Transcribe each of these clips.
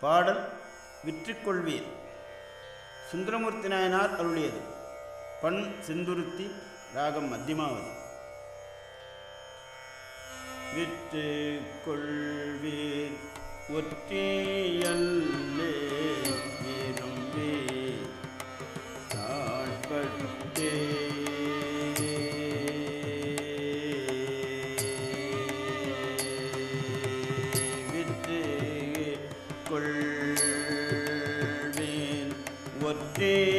பாடல் விற்றுக்கொள்வீர் சுந்தரமூர்த்தி நாயனார் அருளியது. பண் செந்துருத்தி ராகம் மத்தியமாவது. விற்று கொள்வீர் ஒற்றியல்லே விரும்பி தாழ்பட்டே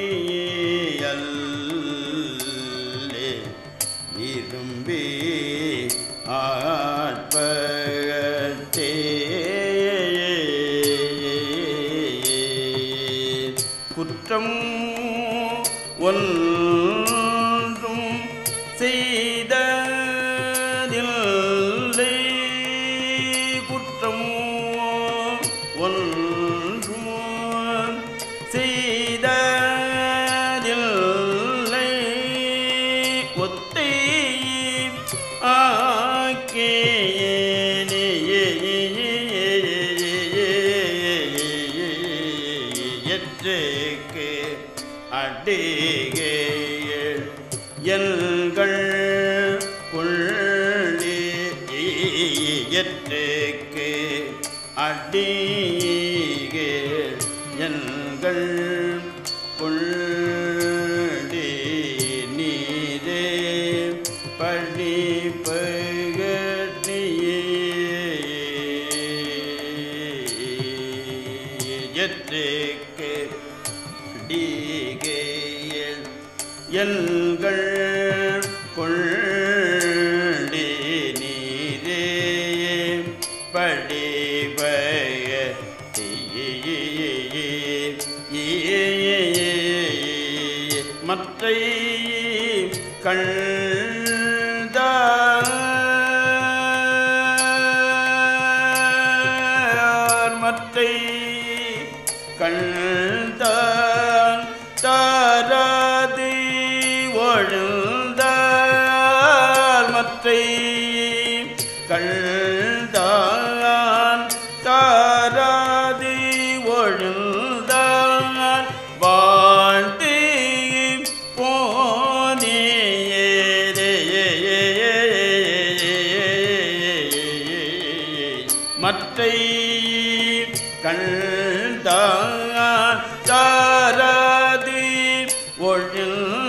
ஒற்றியல்லே விரும்பி ஆட்பட்டே குற்றம் ஒன்றும் செய்ததில்லை. குற்றம் ஒன்றும் அடிகேள் எல்கள் புள்ளி எற்றுக்கு அடிகேள் எல்கள் புள்ளி நீரே பழி எற்றுக்கு டிகேயல் எல்கள் கொள்ளி நீரே படிபய மற்றை கண்டார் மற்றை கண்ட மாற்றை கள்தான் தாராதி ஒழுந்தான் வாழ்த்தி மற்றை கள்தான் தாராதி ஒழுந்த